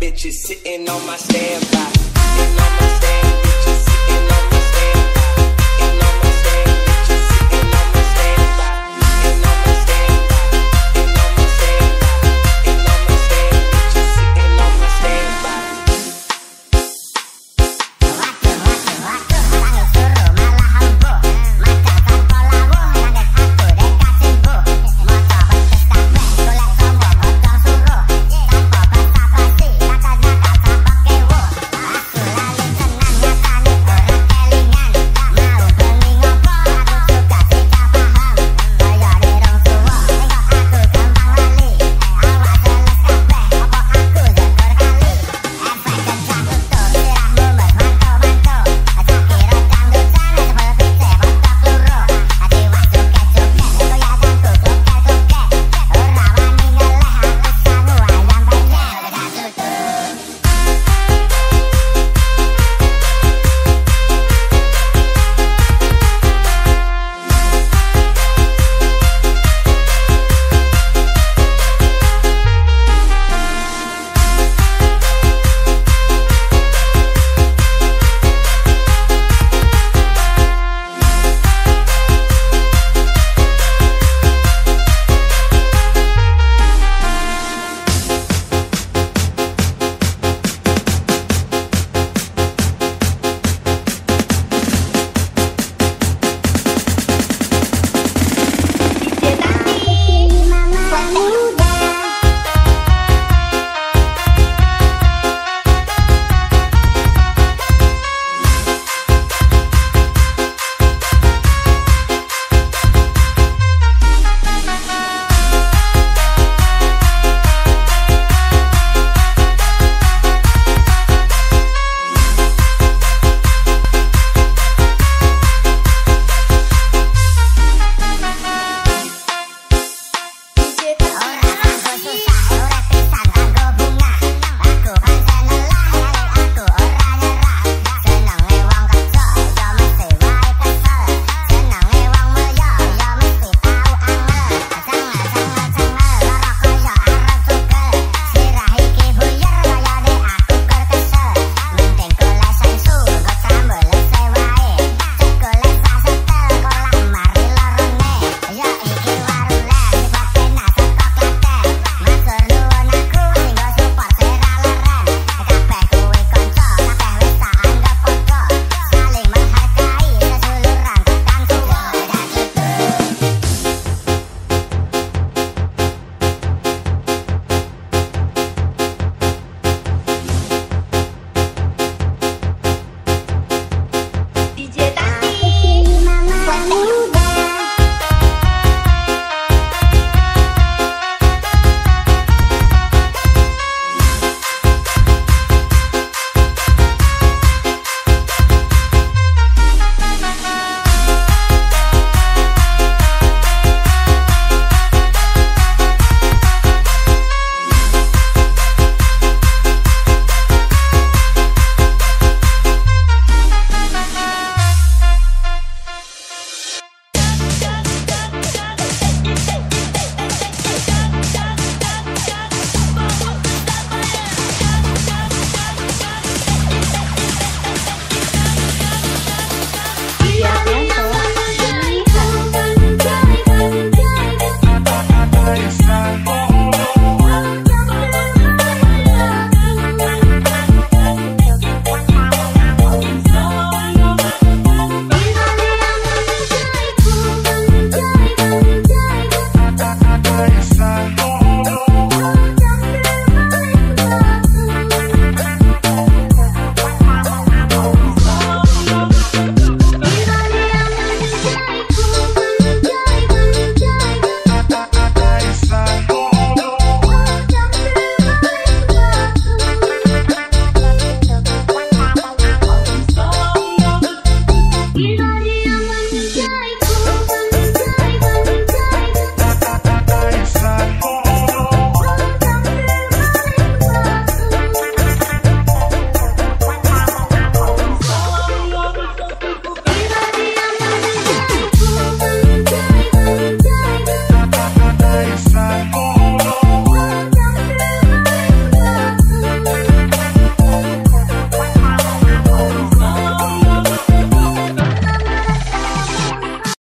Bitches sitting on my standby.